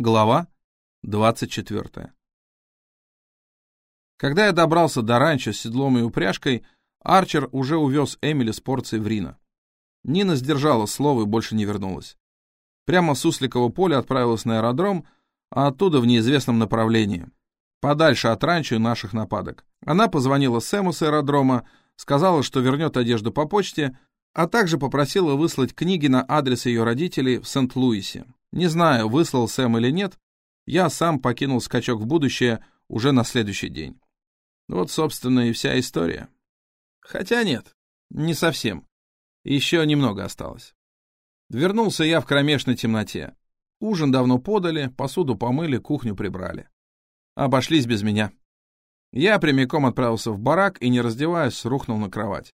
Глава 24. Когда я добрался до ранчо с седлом и упряжкой, Арчер уже увез Эмили с порцией в Рино. Нина сдержала слово и больше не вернулась. Прямо с Сусликового поля отправилась на аэродром, а оттуда в неизвестном направлении, подальше от ранчо и наших нападок. Она позвонила Сэму с аэродрома, сказала, что вернет одежду по почте, а также попросила выслать книги на адрес ее родителей в Сент-Луисе. Не знаю, выслал Сэм или нет, я сам покинул скачок в будущее уже на следующий день. Вот, собственно, и вся история. Хотя нет, не совсем. Еще немного осталось. Вернулся я в кромешной темноте. Ужин давно подали, посуду помыли, кухню прибрали. Обошлись без меня. Я прямиком отправился в барак и, не раздеваясь, рухнул на кровать.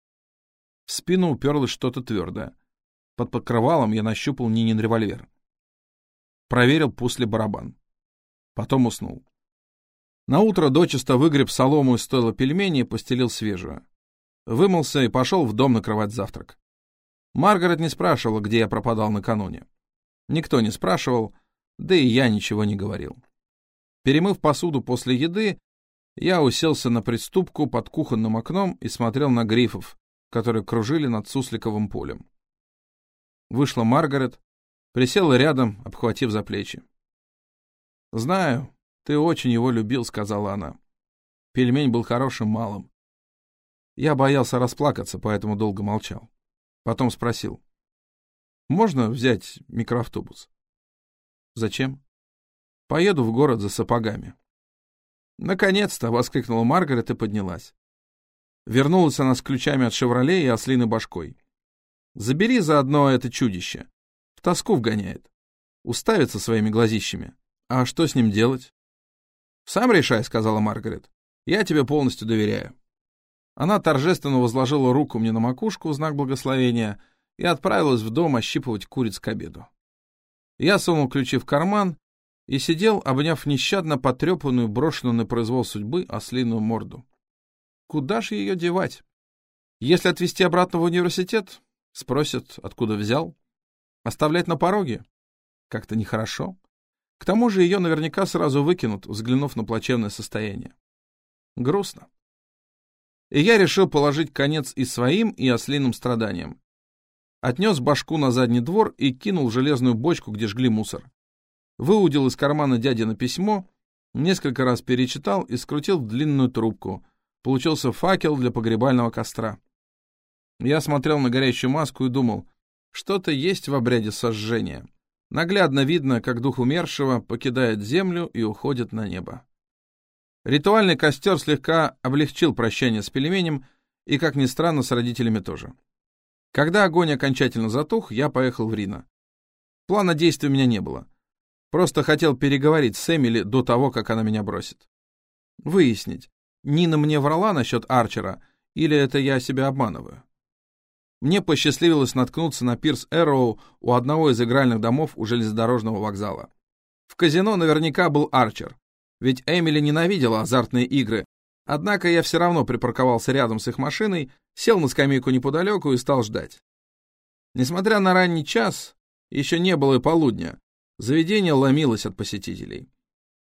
В спину уперлось что-то твердое. Под покрывалом я нащупал Нинин револьвер. Проверил после барабан. Потом уснул. Наутро дочисто выгреб солому из стойла пельмени и постелил свежую. Вымылся и пошел в дом накрывать завтрак. Маргарет не спрашивала, где я пропадал накануне. Никто не спрашивал, да и я ничего не говорил. Перемыв посуду после еды, я уселся на приступку под кухонным окном и смотрел на грифов, которые кружили над Сусликовым полем. Вышла Маргарет, Присела рядом, обхватив за плечи. «Знаю, ты очень его любил», — сказала она. Пельмень был хорошим малым. Я боялся расплакаться, поэтому долго молчал. Потом спросил. «Можно взять микроавтобус?» «Зачем?» «Поеду в город за сапогами». «Наконец-то!» — воскликнула Маргарет и поднялась. Вернулась она с ключами от «Шевроле» и ослиной башкой. «Забери заодно это чудище. В тоску вгоняет. Уставится своими глазищами. А что с ним делать? «Сам решай», — сказала Маргарет. «Я тебе полностью доверяю». Она торжественно возложила руку мне на макушку в знак благословения и отправилась в дом ощипывать куриц к обеду. Я сунул ключи в карман и сидел, обняв нещадно потрепанную, брошенную на произвол судьбы ослиную морду. Куда же ее девать? Если отвезти обратно в университет, спросят, откуда взял. Оставлять на пороге? Как-то нехорошо. К тому же ее наверняка сразу выкинут, взглянув на плачевное состояние. Грустно. И я решил положить конец и своим, и ослиным страданиям. Отнес башку на задний двор и кинул железную бочку, где жгли мусор. Выудил из кармана дядина письмо, несколько раз перечитал и скрутил в длинную трубку. Получился факел для погребального костра. Я смотрел на горящую маску и думал, что-то есть в обряде сожжения. Наглядно видно, как дух умершего покидает землю и уходит на небо. Ритуальный костер слегка облегчил прощание с пельменем и, как ни странно, с родителями тоже. Когда огонь окончательно затух, я поехал в Рино. Плана действий у меня не было. Просто хотел переговорить с Эмили до того, как она меня бросит. Выяснить, Нина мне врала насчет Арчера, или это я себя обманываю. Мне посчастливилось наткнуться на пирс Эроу у одного из игральных домов у железнодорожного вокзала. В казино наверняка был Арчер, ведь Эмили ненавидела азартные игры, однако я все равно припарковался рядом с их машиной, сел на скамейку неподалеку и стал ждать. Несмотря на ранний час, еще не было и полудня, заведение ломилось от посетителей.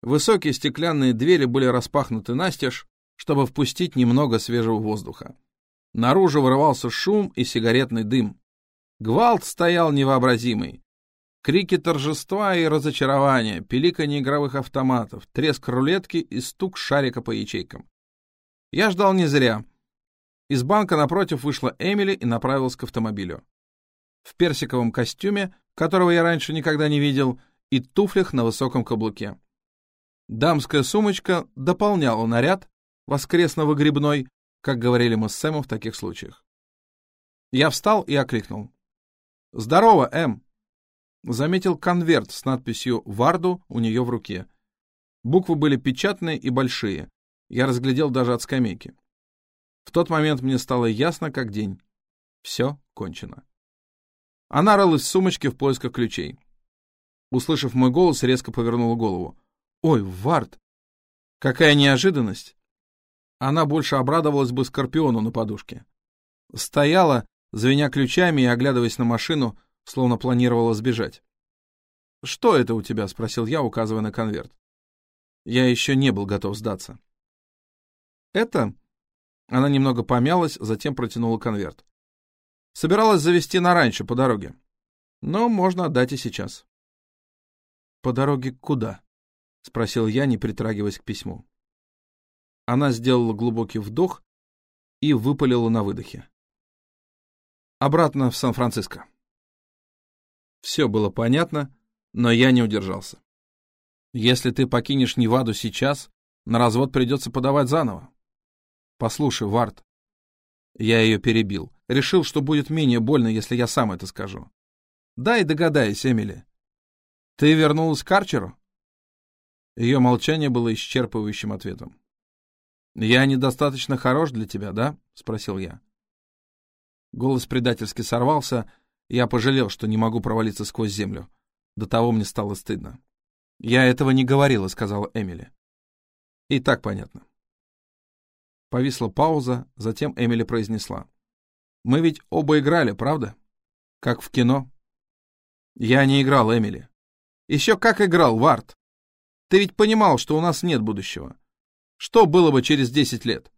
Высокие стеклянные двери были распахнуты настежь, чтобы впустить немного свежего воздуха. Наружу вырывался шум и сигаретный дым. Гвалт стоял невообразимый. Крики торжества и разочарования, пиликанье игровых автоматов, треск рулетки и стук шарика по ячейкам. Я ждал не зря. Из банка напротив вышла Эмили и направилась к автомобилю. В персиковом костюме, которого я раньше никогда не видел, и туфлях на высоком каблуке. Дамская сумочка дополняла наряд, воскресно-выгребной, как говорили мы с Сэмом в таких случаях. Я встал и окликнул. «Здорово, Эм!» Заметил конверт с надписью «Варду» у нее в руке. Буквы были печатные и большие. Я разглядел даже от скамейки. В тот момент мне стало ясно, как день. Все кончено. Она рылась в сумочке в поисках ключей. Услышав мой голос, резко повернула голову. «Ой, Вард! Какая неожиданность!» Она больше обрадовалась бы Скорпиону на подушке. Стояла, звеня ключами и оглядываясь на машину, словно планировала сбежать. «Что это у тебя?» — спросил я, указывая на конверт. Я еще не был готов сдаться. «Это?» Она немного помялась, затем протянула конверт. «Собиралась завести на раньше по дороге. Но можно отдать и сейчас». «По дороге куда?» — спросил я, не притрагиваясь к письму. Она сделала глубокий вдох и выпалила на выдохе. «Обратно в Сан-Франциско». Все было понятно, но я не удержался. Если ты покинешь Неваду сейчас, на развод придется подавать заново. Послушай, Варт. Я ее перебил. Решил, что будет менее больно, если я сам это скажу. Дай догадайся, Эмили. Ты вернулась к Арчеру? Ее молчание было исчерпывающим ответом. «Я недостаточно хорош для тебя, да?» — спросил я. Голос предательски сорвался, я пожалел, что не могу провалиться сквозь землю. До того мне стало стыдно. «Я этого не говорила», — сказала Эмили. «И так понятно». Повисла пауза, затем Эмили произнесла. «Мы ведь оба играли, правда? Как в кино?» «Я не играл, Эмили». «Еще как играл, Варт. Ты ведь понимал, что у нас нет будущего. Что было бы через десять лет?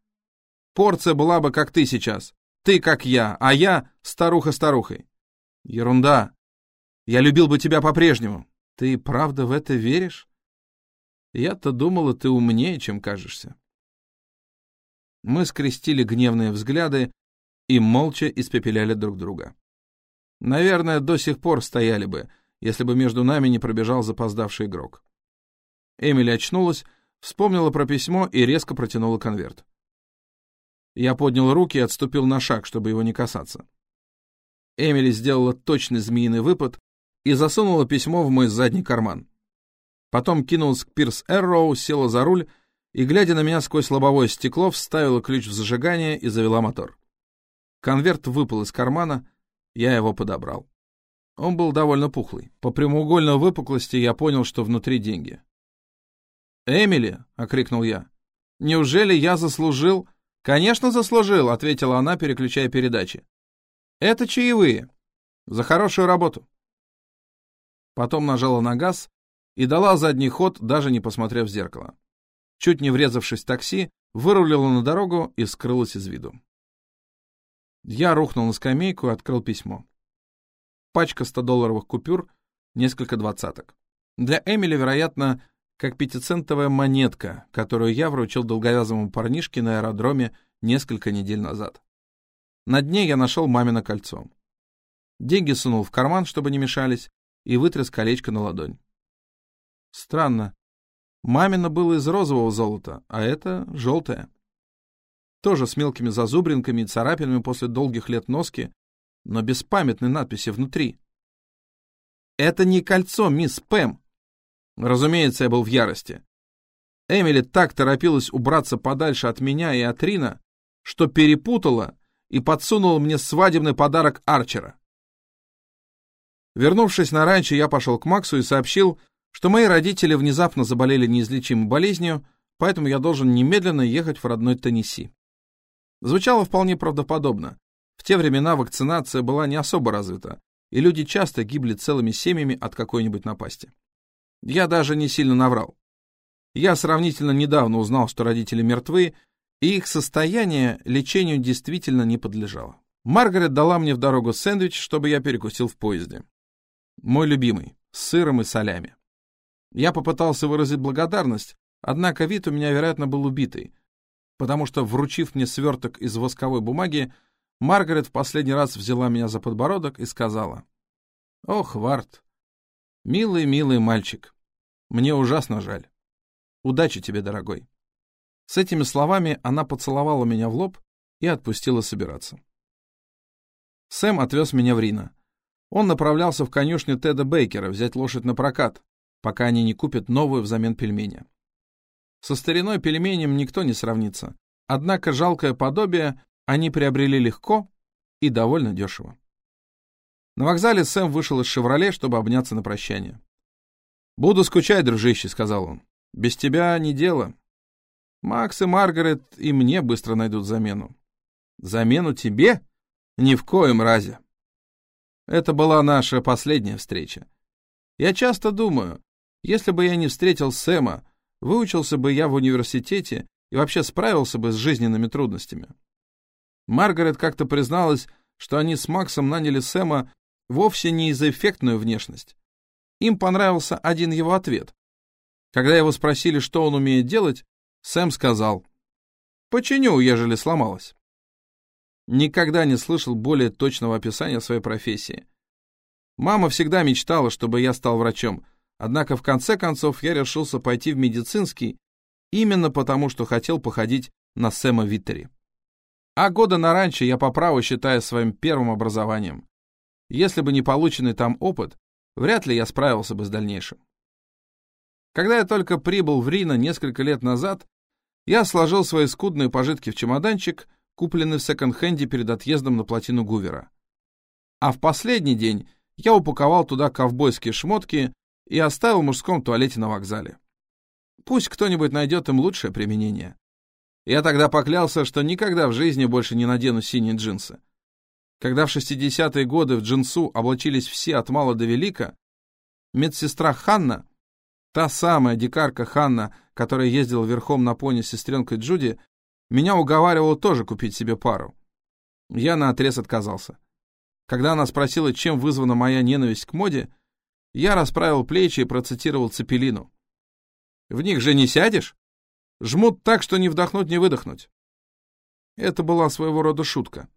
Порция была бы, как ты сейчас. Ты, как я, а я старуха старухой. Ерунда. Я любил бы тебя по-прежнему. Ты правда в это веришь? Я-то думала, ты умнее, чем кажешься. Мы скрестили гневные взгляды и молча испепеляли друг друга. Наверное, до сих пор стояли бы, если бы между нами не пробежал запоздавший игрок. Эмили очнулась, вспомнила про письмо и резко протянула конверт. Я поднял руки и отступил на шаг, чтобы его не касаться. Эмили сделала точный змеиный выпад и засунула письмо в мой задний карман. Потом кинулась к Пирс Эрроу, села за руль и, глядя на меня сквозь лобовое стекло, вставила ключ в зажигание и завела мотор. Конверт выпал из кармана, я его подобрал. Он был довольно пухлый. По прямоугольной выпуклости я понял, что внутри деньги. «Эмили!» — окрикнул я. «Неужели я заслужил?» «Конечно, заслужил!» — ответила она, переключая передачи. «Это чаевые. За хорошую работу!» Потом нажала на газ и дала задний ход, даже не посмотрев в зеркало. Чуть не врезавшись в такси, вырулила на дорогу и скрылась из виду. Я рухнул на скамейку и открыл письмо. Пачка 100-долларовых купюр, несколько двадцаток. Для Эмили, вероятно, как пятицентовая монетка, которую я вручил долговязому парнишке на аэродроме несколько недель назад. На дне я нашел мамино кольцо. Деньги сунул в карман, чтобы не мешались, и вытряс колечко на ладонь. Странно. Мамино было из розового золота, а это желтое. Тоже с мелкими зазубринками и царапинами после долгих лет носки, но без памятной надписи внутри. «Это не кольцо, мисс Пэм!» Разумеется, я был в ярости. Эмили так торопилась убраться подальше от меня и от Рина, что перепутала и подсунула мне свадебный подарок Арчера. Вернувшись на ранчо, я пошел к Максу и сообщил, что мои родители внезапно заболели неизлечимой болезнью, поэтому я должен немедленно ехать в родной Теннесси. Звучало вполне правдоподобно. В те времена вакцинация была не особо развита, и люди часто гибли целыми семьями от какой-нибудь напасти. Я даже не сильно наврал. Я сравнительно недавно узнал, что родители мертвы, и их состояние лечению действительно не подлежало. Маргарет дала мне в дорогу сэндвич, чтобы я перекусил в поезде. Мой любимый, с сыром и солями. Я попытался выразить благодарность, однако вид у меня, вероятно, был убитый, потому что, вручив мне сверток из восковой бумаги, Маргарет в последний раз взяла меня за подбородок и сказала, «Ох, Варт, милый-милый мальчик, мне ужасно жаль. Удачи тебе, дорогой». С этими словами она поцеловала меня в лоб и отпустила собираться. Сэм отвез меня в Рино. Он направлялся в конюшню Теда Бейкера взять лошадь на прокат, пока они не купят новую взамен пельменя. Со стариной пельменем никто не сравнится, однако жалкое подобие они приобрели легко и довольно дешево. На вокзале Сэм вышел из «Шевроле», чтобы обняться на прощание. «Буду скучать, дружище», — сказал он. «Без тебя не дело. Макс и Маргарет и мне быстро найдут замену». «Замену тебе? Ни в коем разе». Это была наша последняя встреча. Я часто думаю, если бы я не встретил Сэма, выучился бы я в университете и вообще справился бы с жизненными трудностями. Маргарет как-то призналась, что они с Максом наняли Сэма вовсе не из-за эффектную внешность. Им понравился один его ответ. Когда его спросили, что он умеет делать, Сэм сказал, «Починю, ежели сломалась». Никогда не слышал более точного описания своей профессии. Мама всегда мечтала, чтобы я стал врачом, однако в конце концов я решился пойти в медицинский именно потому, что хотел походить на Сэма Виттери. А года на раньше я по праву считаю своим первым образованием. Если бы не полученный там опыт, вряд ли я справился бы с дальнейшим. Когда я только прибыл в Рино несколько лет назад, я сложил свои скудные пожитки в чемоданчик, купленный в секонд-хенде перед отъездом на плотину Гувера. А в последний день я упаковал туда ковбойские шмотки и оставил в мужском туалете на вокзале. Пусть кто-нибудь найдет им лучшее применение. Я тогда поклялся, что никогда в жизни больше не надену синие джинсы. Когда в 60-е годы в джинсу облачились все от мала до велика, медсестра Ханна, та самая дикарка Ханна, которая ездила верхом на пони с сестренкой Джуди, меня уговаривала тоже купить себе пару. Я наотрез отказался. Когда она спросила, чем вызвана моя ненависть к моде, я расправил плечи и процитировал Цепелину. «В них же не сядешь? Жмут так, что не вдохнуть, не выдохнуть». Это была своего рода шутка.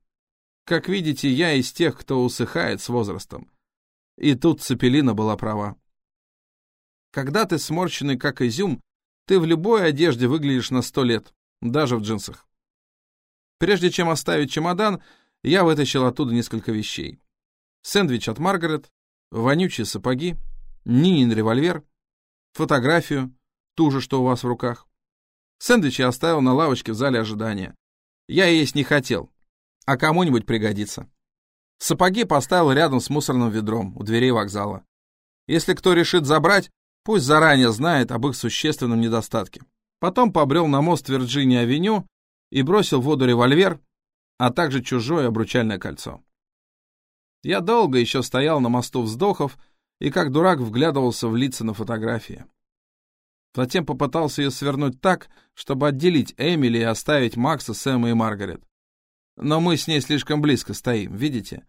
Как видите, я из тех, кто усыхает с возрастом. И тут Цепелина была права. Когда ты сморщенный, как изюм, ты в любой одежде выглядишь на сто лет, даже в джинсах. Прежде чем оставить чемодан, я вытащил оттуда несколько вещей. Сэндвич от Маргарет, вонючие сапоги, Нинин револьвер, фотографию, ту же, что у вас в руках. Сэндвич я оставил на лавочке в зале ожидания. Я есть не хотел, а кому-нибудь пригодится. Сапоги поставил рядом с мусорным ведром у дверей вокзала. Если кто решит забрать, пусть заранее знает об их существенном недостатке. Потом побрел на мост Вирджиния-авеню и бросил в воду револьвер, а также чужое обручальное кольцо. Я долго еще стоял на мосту вздохов и как дурак вглядывался в лица на фотографии. Затем попытался ее свернуть так, чтобы отделить Эмили и оставить Макса, Сэма и Маргарет. Но мы с ней слишком близко стоим, видите?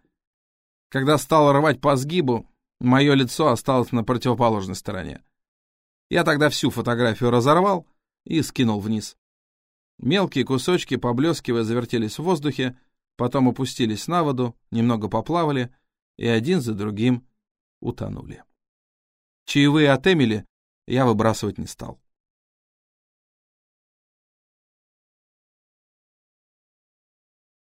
Когда стал рвать по сгибу, мое лицо осталось на противоположной стороне. Я тогда всю фотографию разорвал и скинул вниз. Мелкие кусочки, поблескивая, завертелись в воздухе, потом опустились на воду, немного поплавали и один за другим утонули. Чаевые от Эмили я выбрасывать не стал.